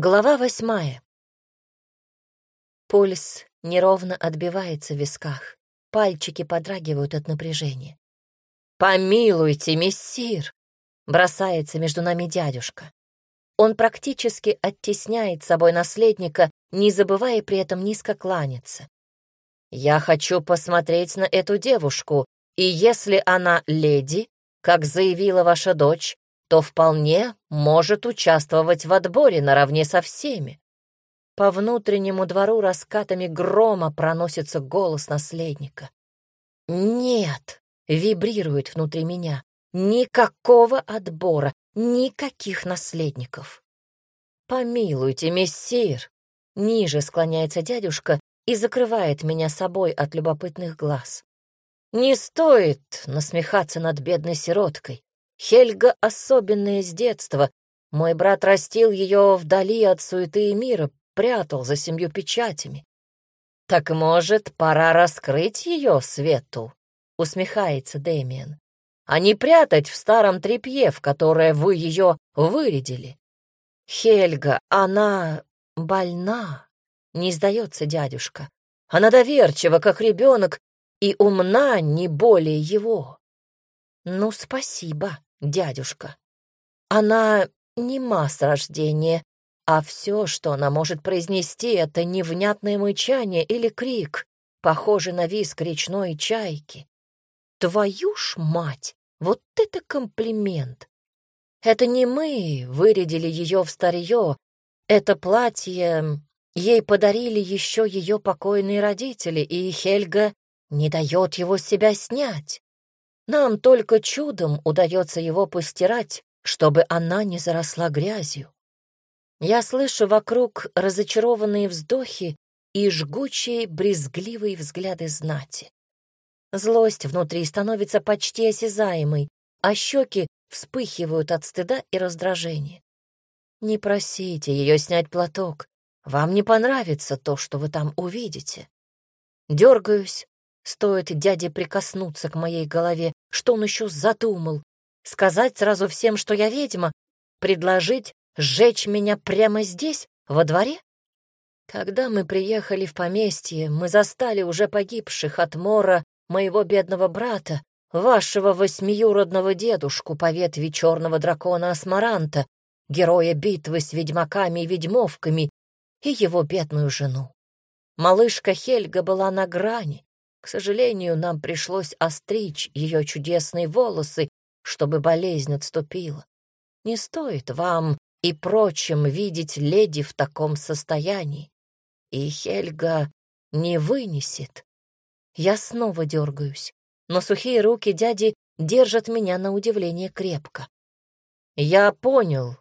Глава восьмая. Пульс неровно отбивается в висках. Пальчики подрагивают от напряжения. «Помилуйте, мессир!» — бросается между нами дядюшка. Он практически оттесняет собой наследника, не забывая при этом низко кланяться. «Я хочу посмотреть на эту девушку, и если она леди, как заявила ваша дочь, то вполне может участвовать в отборе наравне со всеми. По внутреннему двору раскатами грома проносится голос наследника. «Нет!» — вибрирует внутри меня. «Никакого отбора, никаких наследников!» «Помилуйте, мессир!» Ниже склоняется дядюшка и закрывает меня собой от любопытных глаз. «Не стоит насмехаться над бедной сироткой. Хельга особенная с детства. Мой брат растил ее вдали от суеты и мира, прятал за семью печатями. «Так, может, пора раскрыть ее свету?» — усмехается Дэмиен. «А не прятать в старом тряпье, в которое вы ее вырядили. Хельга, она больна», — не сдается дядюшка. «Она доверчива, как ребенок, и умна не более его». «Ну, спасибо», дядюшка. Она не с рождения, а все, что она может произнести, это невнятное мычание или крик, похожий на визг речной чайки. Твою ж мать! Вот это комплимент! Это не мы вырядили ее в старье, это платье ей подарили еще ее покойные родители, и Хельга не дает его себя снять. Нам только чудом удается его постирать, чтобы она не заросла грязью. Я слышу вокруг разочарованные вздохи и жгучие, брезгливые взгляды знати. Злость внутри становится почти осязаемой, а щеки вспыхивают от стыда и раздражения. Не просите ее снять платок. Вам не понравится то, что вы там увидите. Дергаюсь, Стоит дяде прикоснуться к моей голове, что он еще задумал. Сказать сразу всем, что я ведьма? Предложить сжечь меня прямо здесь, во дворе? Когда мы приехали в поместье, мы застали уже погибших от мора моего бедного брата, вашего восьмиюродного дедушку по ветви черного дракона Асмаранта, героя битвы с ведьмаками и ведьмовками, и его бедную жену. Малышка Хельга была на грани, к сожалению, нам пришлось остричь ее чудесные волосы, чтобы болезнь отступила. Не стоит вам и прочим видеть леди в таком состоянии. И Хельга не вынесет. Я снова дергаюсь, но сухие руки дяди держат меня на удивление крепко. Я понял.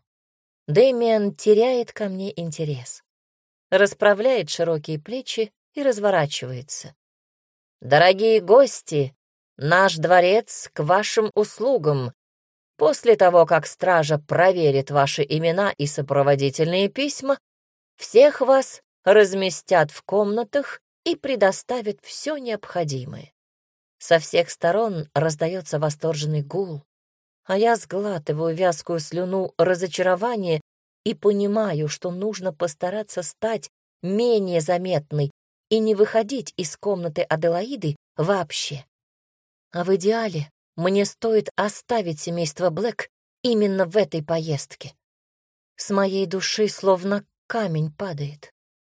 Дэмиан теряет ко мне интерес. Расправляет широкие плечи и разворачивается. «Дорогие гости, наш дворец к вашим услугам. После того, как стража проверит ваши имена и сопроводительные письма, всех вас разместят в комнатах и предоставят все необходимое. Со всех сторон раздается восторженный гул, а я сглатываю вязкую слюну разочарования и понимаю, что нужно постараться стать менее заметной и не выходить из комнаты Аделаиды вообще. А в идеале мне стоит оставить семейство Блэк именно в этой поездке. С моей души словно камень падает.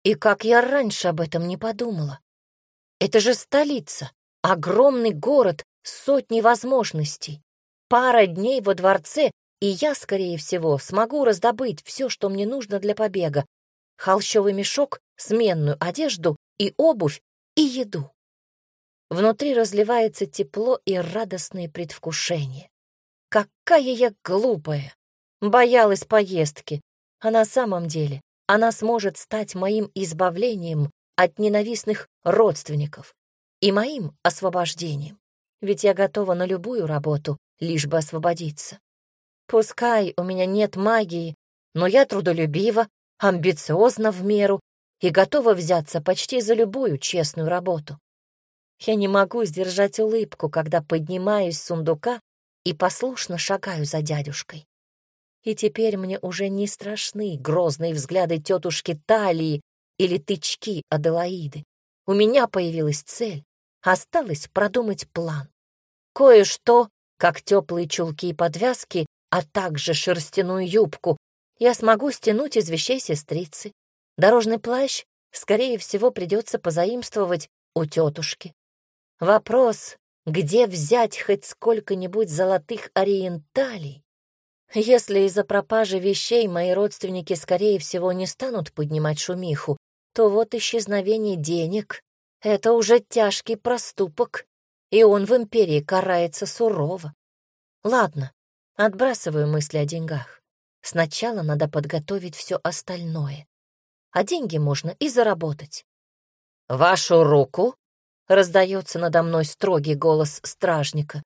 И как я раньше об этом не подумала. Это же столица, огромный город с сотней возможностей. Пара дней во дворце, и я, скорее всего, смогу раздобыть все, что мне нужно для побега. Холщовый мешок, сменную одежду и обувь, и еду. Внутри разливается тепло и радостное предвкушение. Какая я глупая! Боялась поездки, а на самом деле она сможет стать моим избавлением от ненавистных родственников и моим освобождением, ведь я готова на любую работу, лишь бы освободиться. Пускай у меня нет магии, но я трудолюбива, амбициозна в меру и готова взяться почти за любую честную работу. Я не могу сдержать улыбку, когда поднимаюсь с сундука и послушно шагаю за дядюшкой. И теперь мне уже не страшны грозные взгляды тетушки Талии или тычки Аделаиды. У меня появилась цель. Осталось продумать план. Кое-что, как теплые чулки и подвязки, а также шерстяную юбку, я смогу стянуть из вещей сестрицы. Дорожный плащ, скорее всего, придется позаимствовать у тетушки. Вопрос, где взять хоть сколько-нибудь золотых ориенталей? Если из-за пропажи вещей мои родственники, скорее всего, не станут поднимать шумиху, то вот исчезновение денег — это уже тяжкий проступок, и он в империи карается сурово. Ладно, отбрасываю мысли о деньгах. Сначала надо подготовить все остальное. А деньги можно и заработать. «Вашу руку?» — раздается надо мной строгий голос стражника.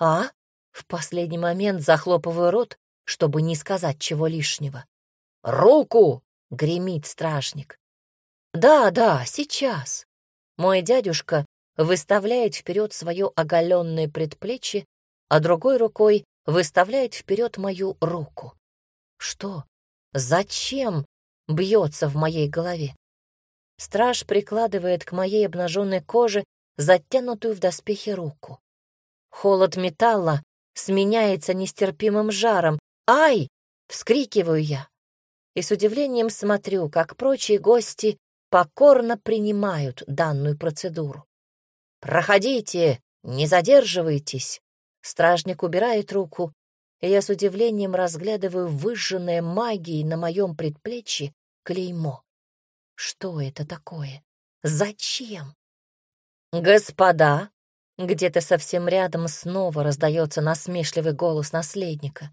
«А?» — в последний момент захлопываю рот, чтобы не сказать чего лишнего. «Руку!» — гремит стражник. «Да, да, сейчас». Мой дядюшка выставляет вперед свое оголенное предплечье, а другой рукой выставляет вперед мою руку. Что? Зачем? Бьется в моей голове. Страж прикладывает к моей обнаженной коже затянутую в доспехи руку. Холод металла сменяется нестерпимым жаром. «Ай!» — вскрикиваю я. И с удивлением смотрю, как прочие гости покорно принимают данную процедуру. «Проходите, не задерживайтесь!» Стражник убирает руку, и я с удивлением разглядываю выжженное магией на моем предплечье клеймо. Что это такое? Зачем? «Господа!» Где-то совсем рядом снова раздается насмешливый голос наследника.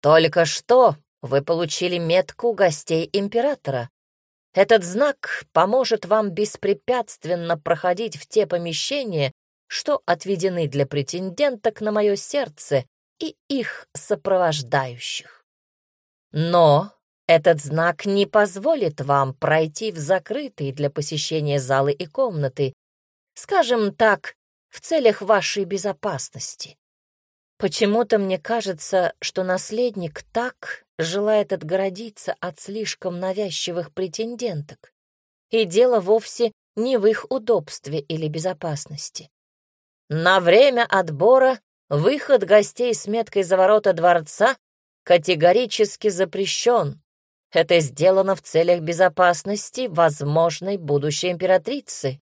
«Только что вы получили метку гостей императора. Этот знак поможет вам беспрепятственно проходить в те помещения, что отведены для претенденток на мое сердце и их сопровождающих. Но этот знак не позволит вам пройти в закрытые для посещения залы и комнаты, скажем так, в целях вашей безопасности. Почему-то мне кажется, что наследник так желает отгородиться от слишком навязчивых претенденток. И дело вовсе не в их удобстве или безопасности. На время отбора выход гостей с меткой за ворота дворца категорически запрещен, это сделано в целях безопасности возможной будущей императрицы.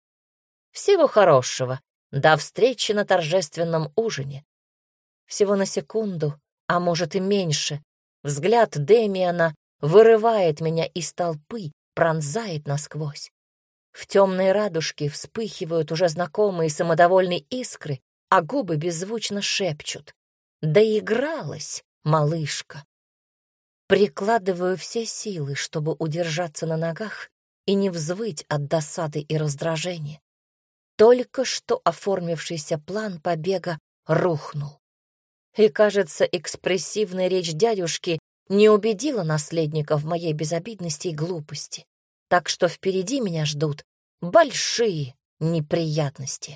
Всего хорошего. До встречи на торжественном ужине. Всего на секунду, а может и меньше, взгляд Демиана вырывает меня из толпы, пронзает насквозь. В темные радужки вспыхивают уже знакомые самодовольные искры, а губы беззвучно шепчут. «Доигралась, малышка!» Прикладываю все силы, чтобы удержаться на ногах и не взвыть от досады и раздражения. Только что оформившийся план побега рухнул. И, кажется, экспрессивная речь дядюшки не убедила наследника в моей безобидности и глупости. Так что впереди меня ждут большие неприятности.